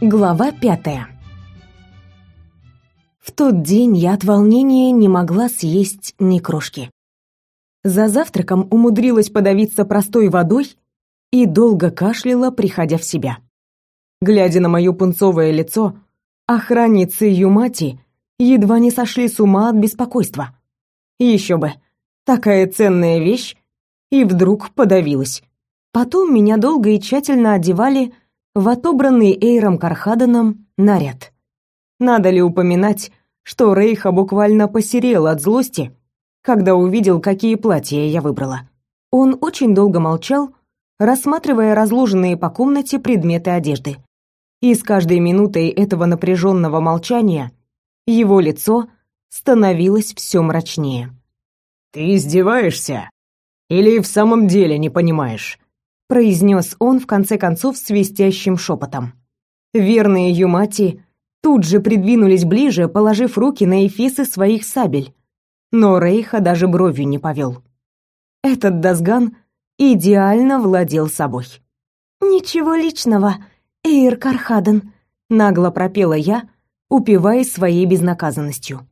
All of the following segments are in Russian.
Глава пятая В тот день я от волнения не могла съесть ни крошки. За завтраком умудрилась подавиться простой водой и долго кашляла, приходя в себя. Глядя на моё пунцовое лицо, охранницы Юмати едва не сошли с ума от беспокойства. Еще бы, такая ценная вещь, и вдруг подавилась. Потом меня долго и тщательно одевали в отобранный Эйром Кархаданом наряд. Надо ли упоминать, что Рейха буквально посерел от злости, когда увидел, какие платья я выбрала. Он очень долго молчал, рассматривая разложенные по комнате предметы одежды. И с каждой минутой этого напряженного молчания его лицо становилось все мрачнее. «Ты издеваешься? Или в самом деле не понимаешь?» Произнес он в конце концов свистящим шепотом. Верные Юмати тут же придвинулись ближе, положив руки на эфисы своих сабель. Но Рейха даже бровью не повел. Этот Дазган идеально владел собой. «Ничего личного, Эйр Кархаден», — нагло пропела я, упиваясь своей безнаказанностью.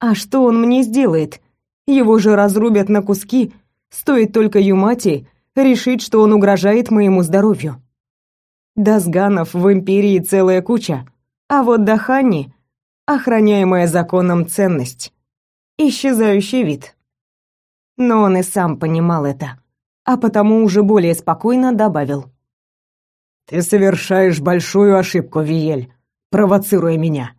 «А что он мне сделает? Его же разрубят на куски, стоит только Юмати решить, что он угрожает моему здоровью. Дазганов в империи целая куча, а вот Дахани — охраняемая законом ценность. Исчезающий вид. Но он и сам понимал это, а потому уже более спокойно добавил. «Ты совершаешь большую ошибку, Виель, провоцируя меня.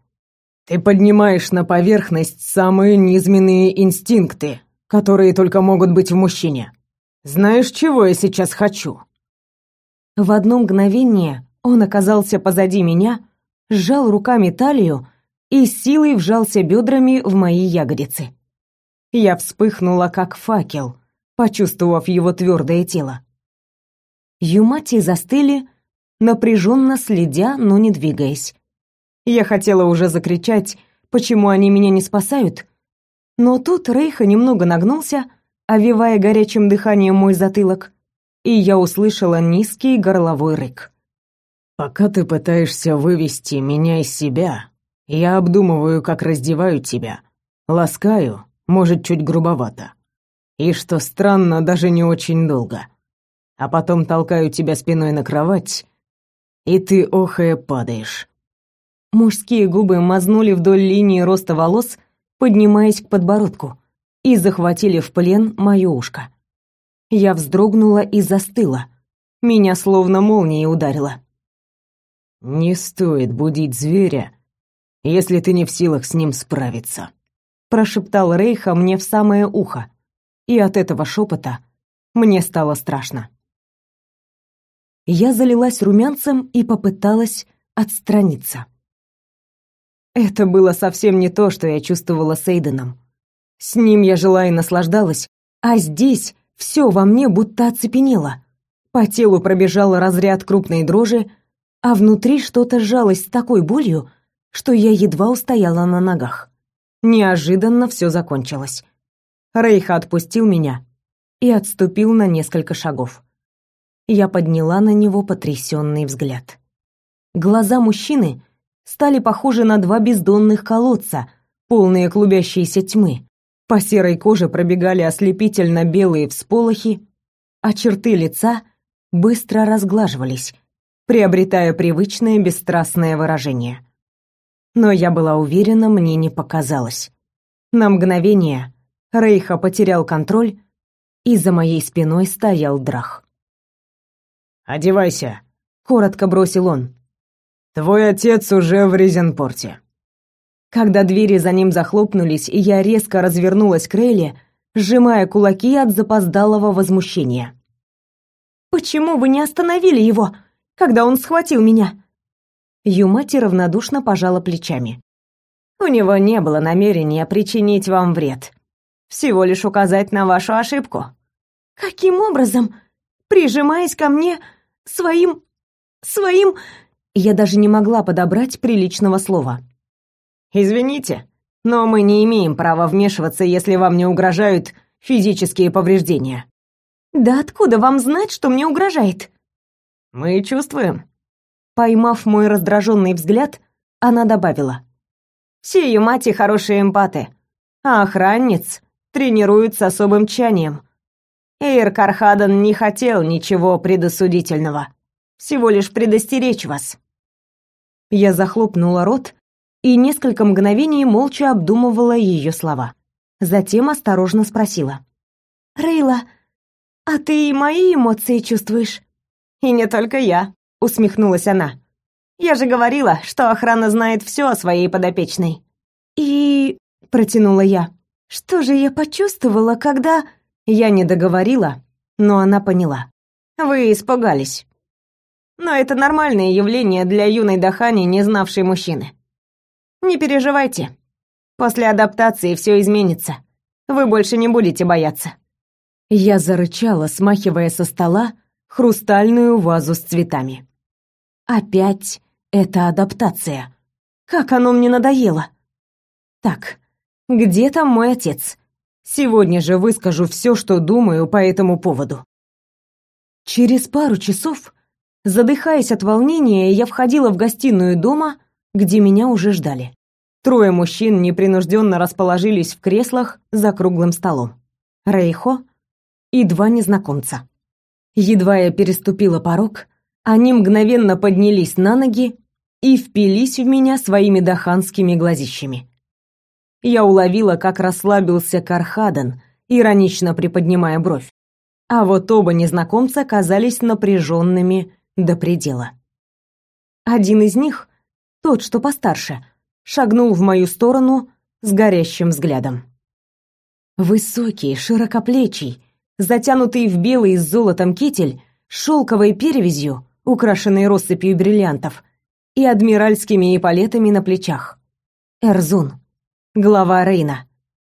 Ты поднимаешь на поверхность самые низменные инстинкты, которые только могут быть в мужчине. Знаешь, чего я сейчас хочу?» В одно мгновение он оказался позади меня, сжал руками талию и силой вжался бедрами в мои ягодицы. Я вспыхнула, как факел, почувствовав его твердое тело. Юмати застыли, напряженно следя, но не двигаясь. Я хотела уже закричать, почему они меня не спасают, но тут Рейха немного нагнулся, овивая горячим дыханием мой затылок, и я услышала низкий горловой рык. «Пока ты пытаешься вывести меня из себя, я обдумываю, как раздеваю тебя. Ласкаю, может, чуть грубовато. И, что странно, даже не очень долго. А потом толкаю тебя спиной на кровать, и ты, охая, падаешь». Мужские губы мазнули вдоль линии роста волос, поднимаясь к подбородку и захватили в плен моё ушко. Я вздрогнула и застыла. Меня словно молнией ударило. «Не стоит будить зверя, если ты не в силах с ним справиться», прошептал Рейха мне в самое ухо, и от этого шепота мне стало страшно. Я залилась румянцем и попыталась отстраниться. Это было совсем не то, что я чувствовала с Эйденом. С ним я жила и наслаждалась, а здесь все во мне будто оцепенело. По телу пробежал разряд крупной дрожи, а внутри что-то сжалось с такой болью, что я едва устояла на ногах. Неожиданно все закончилось. Рейха отпустил меня и отступил на несколько шагов. Я подняла на него потрясенный взгляд. Глаза мужчины стали похожи на два бездонных колодца, полные клубящейся тьмы, по серой коже пробегали ослепительно белые всполохи, а черты лица быстро разглаживались, приобретая привычное бесстрастное выражение. Но я была уверена, мне не показалось. На мгновение Рейха потерял контроль, и за моей спиной стоял Драх. «Одевайся», — коротко бросил он. «Твой отец уже в Резенпорте». Когда двери за ним захлопнулись, и я резко развернулась к Рейле, сжимая кулаки от запоздалого возмущения. «Почему вы не остановили его, когда он схватил меня?» Юмати равнодушно пожала плечами. «У него не было намерения причинить вам вред. Всего лишь указать на вашу ошибку». «Каким образом? Прижимаясь ко мне своим... своим...» Я даже не могла подобрать приличного слова. Извините, но мы не имеем права вмешиваться, если вам не угрожают физические повреждения. Да откуда вам знать, что мне угрожает? Мы чувствуем. Поймав мой раздраженный взгляд, она добавила. «Все ее мати хорошие эмпаты, а охранниц тренируют с особым тщанием. Эйр Кархадан не хотел ничего предосудительного, всего лишь предостеречь вас». Я захлопнула рот и несколько мгновений молча обдумывала ее слова. Затем осторожно спросила. «Рейла, а ты и мои эмоции чувствуешь?» «И не только я», — усмехнулась она. «Я же говорила, что охрана знает все о своей подопечной». «И...» — протянула я. «Что же я почувствовала, когда...» Я не договорила, но она поняла. «Вы испугались. Но это нормальное явление для юной Дахани, не знавшей мужчины. Не переживайте. После адаптации все изменится. Вы больше не будете бояться». Я зарычала, смахивая со стола хрустальную вазу с цветами. Опять эта адаптация. Как оно мне надоело. Так, где там мой отец? Сегодня же выскажу все, что думаю по этому поводу. Через пару часов, задыхаясь от волнения, я входила в гостиную дома, где меня уже ждали. Трое мужчин непринужденно расположились в креслах за круглым столом. Рейхо и два незнакомца. Едва я переступила порог, они мгновенно поднялись на ноги и впились в меня своими даханскими глазищами. Я уловила, как расслабился Кархадан, иронично приподнимая бровь. А вот оба незнакомца казались напряженными до предела. Один из них, тот, что постарше, шагнул в мою сторону с горящим взглядом. Высокий, широкоплечий, затянутый в белый с золотом китель, шелковой перевязью, украшенной россыпью бриллиантов, и адмиральскими эполетами на плечах. Эрзун, глава Рейна,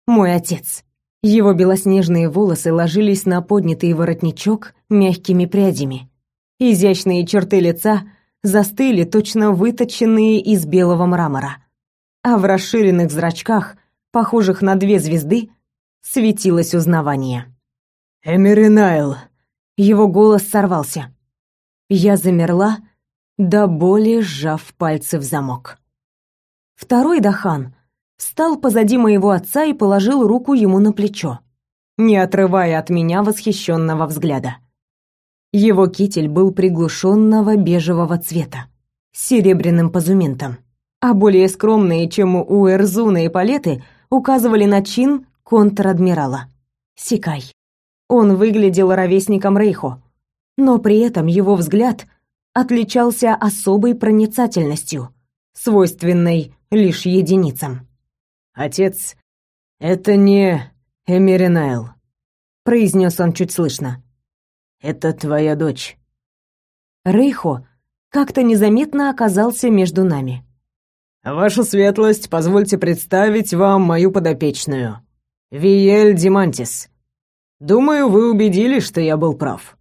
мой отец. Его белоснежные волосы ложились на поднятый воротничок мягкими прядями. Изящные черты лица застыли, точно выточенные из белого мрамора а в расширенных зрачках, похожих на две звезды, светилось узнавание. «Эмиринайл!» Его голос сорвался. Я замерла, до боли сжав пальцы в замок. Второй Дахан встал позади моего отца и положил руку ему на плечо, не отрывая от меня восхищенного взгляда. Его китель был приглушенного бежевого цвета, с серебряным позументом а более скромные, чем у Эрзуна и Палеты, указывали на чин контр-адмирала. Сикай. Он выглядел ровесником Рейхо, но при этом его взгляд отличался особой проницательностью, свойственной лишь единицам. «Отец, это не Эмиринайл», — произнес он чуть слышно. «Это твоя дочь». Рейхо как-то незаметно оказался между нами. «Ваша светлость, позвольте представить вам мою подопечную. Виель Димантис. Думаю, вы убедились, что я был прав.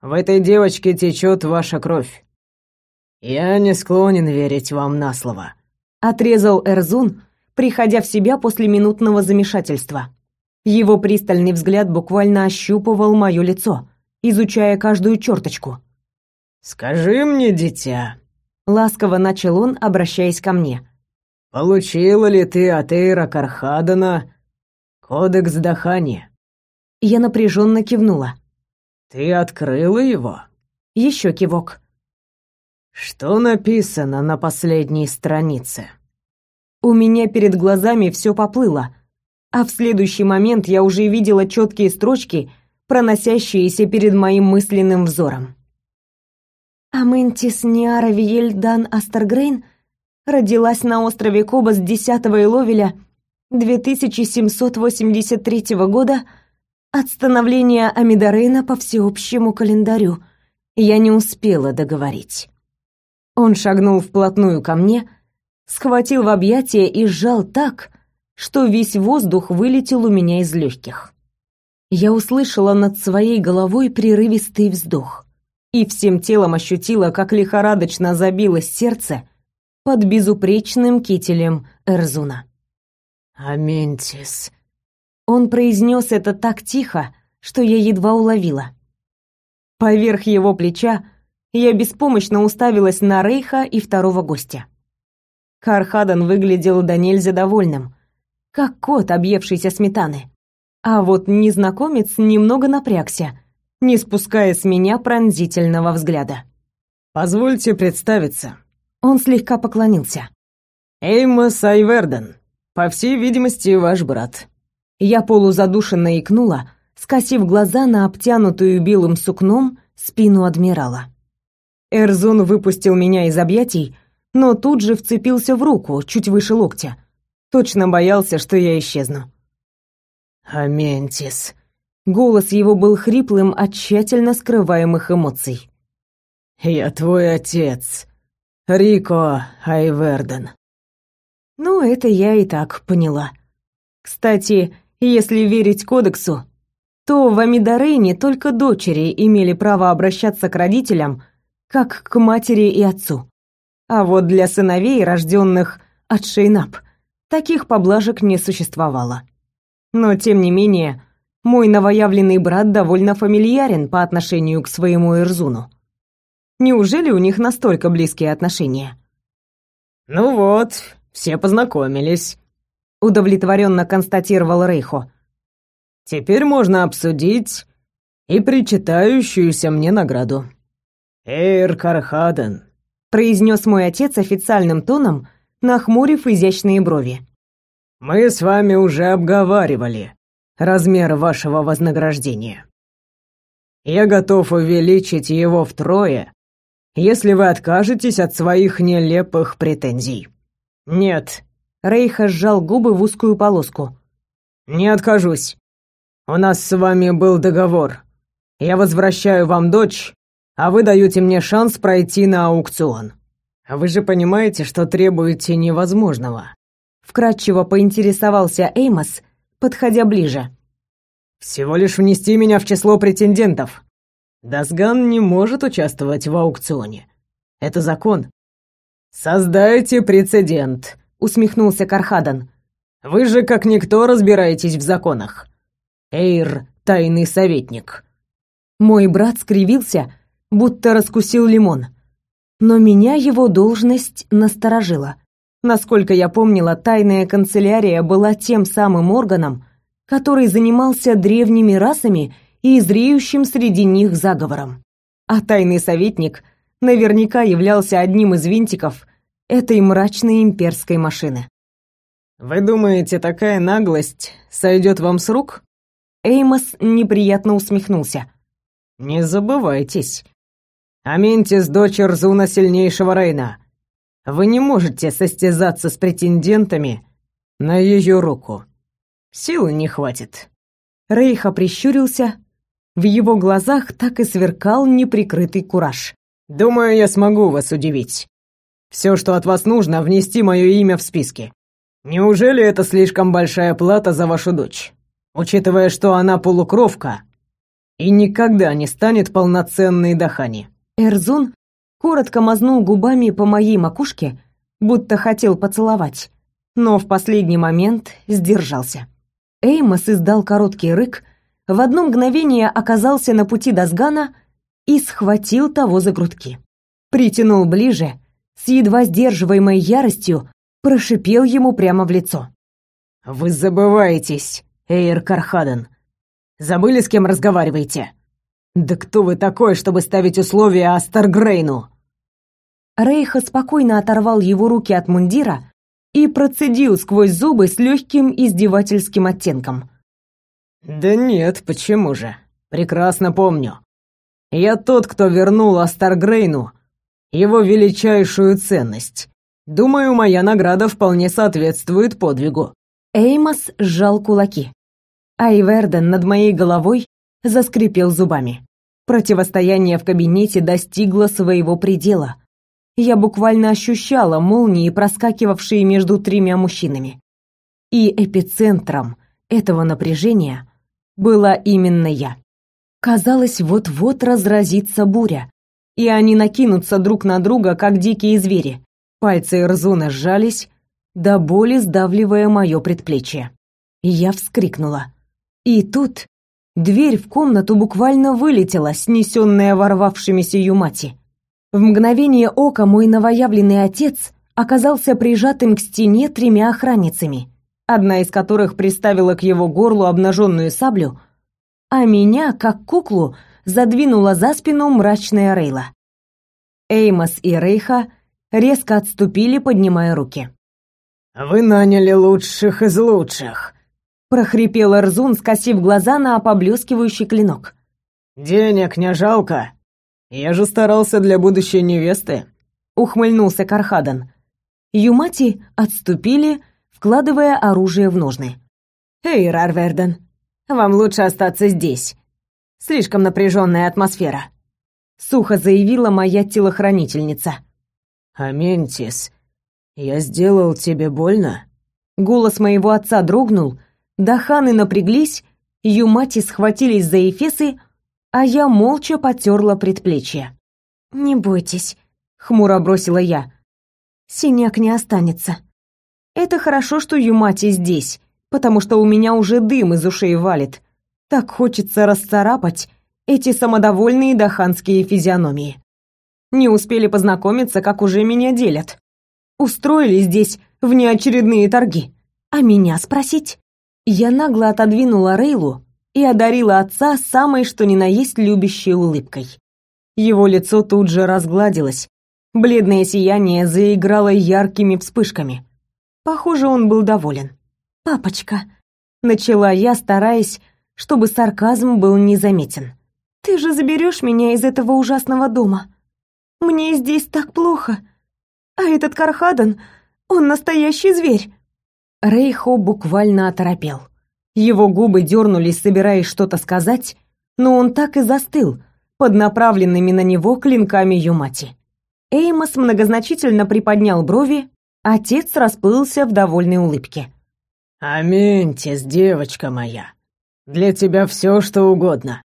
В этой девочке течет ваша кровь. Я не склонен верить вам на слово». Отрезал Эрзун, приходя в себя после минутного замешательства. Его пристальный взгляд буквально ощупывал мое лицо, изучая каждую черточку. «Скажи мне, дитя, Ласково начал он, обращаясь ко мне. «Получила ли ты от Эйра Кархадана кодекс Дахани?» Я напряженно кивнула. «Ты открыла его?» Еще кивок. «Что написано на последней странице?» У меня перед глазами все поплыло, а в следующий момент я уже видела четкие строчки, проносящиеся перед моим мысленным взором. Аментис Ниара Виельдан Астергрейн родилась на острове Кобас 10 Иловеля 2783 года от становления Амидарейна по всеобщему календарю. Я не успела договорить. Он шагнул вплотную ко мне, схватил в объятия и сжал так, что весь воздух вылетел у меня из легких. Я услышала над своей головой прерывистый вздох и всем телом ощутила, как лихорадочно забилось сердце под безупречным кителем Эрзуна. «Аментис». Он произнес это так тихо, что я едва уловила. Поверх его плеча я беспомощно уставилась на Рейха и второго гостя. Кархадан выглядел до нельзя довольным, как кот, объевшийся сметаны. А вот незнакомец немного напрягся, не спуская с меня пронзительного взгляда. «Позвольте представиться». Он слегка поклонился. «Эймос Айверден, по всей видимости, ваш брат». Я полузадушенно икнула, скосив глаза на обтянутую белым сукном спину адмирала. Эрзун выпустил меня из объятий, но тут же вцепился в руку, чуть выше локтя. Точно боялся, что я исчезну. «Аментис». Голос его был хриплым от тщательно скрываемых эмоций. «Я твой отец, Рико Айверден». Ну, это я и так поняла. Кстати, если верить кодексу, то в Амидарейне только дочери имели право обращаться к родителям, как к матери и отцу. А вот для сыновей, рожденных от Шейнап, таких поблажек не существовало. Но, тем не менее, мой новоявленный брат довольно фамильярен по отношению к своему Эрзуну. Неужели у них настолько близкие отношения? «Ну вот, все познакомились», — удовлетворенно констатировал Рейхо. «Теперь можно обсудить и причитающуюся мне награду». «Эйр Кархаден», — произнес мой отец официальным тоном, нахмурив изящные брови. Мы с вами уже обговаривали размер вашего вознаграждения. Я готов увеличить его втрое, если вы откажетесь от своих нелепых претензий. Нет. Рейха сжал губы в узкую полоску. Не откажусь. У нас с вами был договор. Я возвращаю вам дочь, а вы даете мне шанс пройти на аукцион. Вы же понимаете, что требуете невозможного вкратчиво поинтересовался Эймос, подходя ближе. Всего лишь внести меня в число претендентов. Дасган не может участвовать в аукционе. Это закон. Создайте прецедент, усмехнулся Кархадан. Вы же как никто разбираетесь в законах. Эйр, тайный советник. Мой брат скривился, будто раскусил лимон. Но меня его должность насторожила. Насколько я помнила, тайная канцелярия была тем самым органом, который занимался древними расами и зреющим среди них заговором. А тайный советник наверняка являлся одним из винтиков этой мрачной имперской машины. «Вы думаете, такая наглость сойдет вам с рук?» Эймос неприятно усмехнулся. «Не забывайтесь. Аментис — дочь Рзуна Сильнейшего Рейна. Вы не можете состязаться с претендентами на ее руку. Силы не хватит». Рейха прищурился. В его глазах так и сверкал неприкрытый кураж. «Думаю, я смогу вас удивить. Все, что от вас нужно, внести мое имя в списки. Неужели это слишком большая плата за вашу дочь? Учитывая, что она полукровка и никогда не станет полноценной Дахани». Эрзун коротко мазнул губами по моей макушке, будто хотел поцеловать, но в последний момент сдержался. Эймос издал короткий рык, в одно мгновение оказался на пути Дасгана и схватил того за грудки. Притянул ближе, с едва сдерживаемой яростью прошипел ему прямо в лицо. «Вы забываетесь, Эйр Кархаден. Забыли, с кем разговариваете? Да кто вы такой, чтобы ставить условия Астаргрейну?» Рейха спокойно оторвал его руки от мундира и процедил сквозь зубы с легким издевательским оттенком. «Да нет, почему же? Прекрасно помню. Я тот, кто вернул Астаргрейну его величайшую ценность. Думаю, моя награда вполне соответствует подвигу». Эймос сжал кулаки. Айверден над моей головой заскрипел зубами. Противостояние в кабинете достигло своего предела — я буквально ощущала молнии, проскакивавшие между тремя мужчинами. И эпицентром этого напряжения была именно я. Казалось, вот-вот разразится буря, и они накинутся друг на друга, как дикие звери. Пальцы Эрзуна сжались, до боли сдавливая мое предплечье. Я вскрикнула. И тут дверь в комнату буквально вылетела, снесенная ворвавшимися юмати. В мгновение ока мой новоявленный отец оказался прижатым к стене тремя охранницами, одна из которых приставила к его горлу обнаженную саблю, а меня, как куклу, задвинула за спину мрачная Рейла. Эймос и Рейха резко отступили, поднимая руки. «Вы наняли лучших из лучших», — прохрипел Эрзун, скосив глаза на поблескивающий клинок. «Денег не жалко. Я же старался для будущей невесты», — ухмыльнулся Кархадан. Юмати отступили, вкладывая оружие в ножны. «Эй, Рарверден, вам лучше остаться здесь. Слишком напряженная атмосфера», — сухо заявила моя телохранительница. «Аментис, я сделал тебе больно?» Голос моего отца дрогнул, даханы напряглись, юмати схватились за эфесы, а я молча потерла предплечье. «Не бойтесь», — хмуро бросила я. «Синяк не останется. Это хорошо, что Юмати здесь, потому что у меня уже дым из ушей валит. Так хочется расцарапать эти самодовольные даханские физиономии. Не успели познакомиться, как уже меня делят. Устроили здесь внеочередные торги. А меня спросить? Я нагло отодвинула Рейлу и одарила отца самой что ни на есть любящей улыбкой. Его лицо тут же разгладилось. Бледное сияние заиграло яркими вспышками. Похоже, он был доволен. «Папочка», — начала я, стараясь, чтобы сарказм был незаметен. «Ты же заберешь меня из этого ужасного дома. Мне здесь так плохо. А этот Кархадан, он настоящий зверь». Рейхо буквально оторопел. Его губы дернулись, собираясь что-то сказать, но он так и застыл под направленными на него клинками Юмати. Эймос многозначительно приподнял брови, отец расплылся в довольной улыбке. «Аментис, девочка моя, для тебя все, что угодно.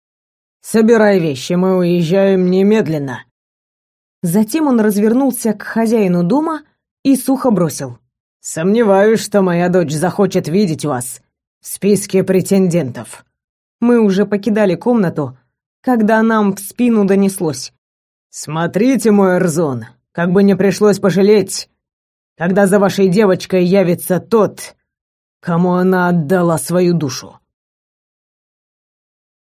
Собирай вещи, мы уезжаем немедленно». Затем он развернулся к хозяину дома и сухо бросил. «Сомневаюсь, что моя дочь захочет видеть вас в списке претендентов. Мы уже покидали комнату, когда нам в спину донеслось. Смотрите, мой Эрзон, как бы не пришлось пожалеть, когда за вашей девочкой явится тот, кому она отдала свою душу.